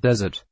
desert.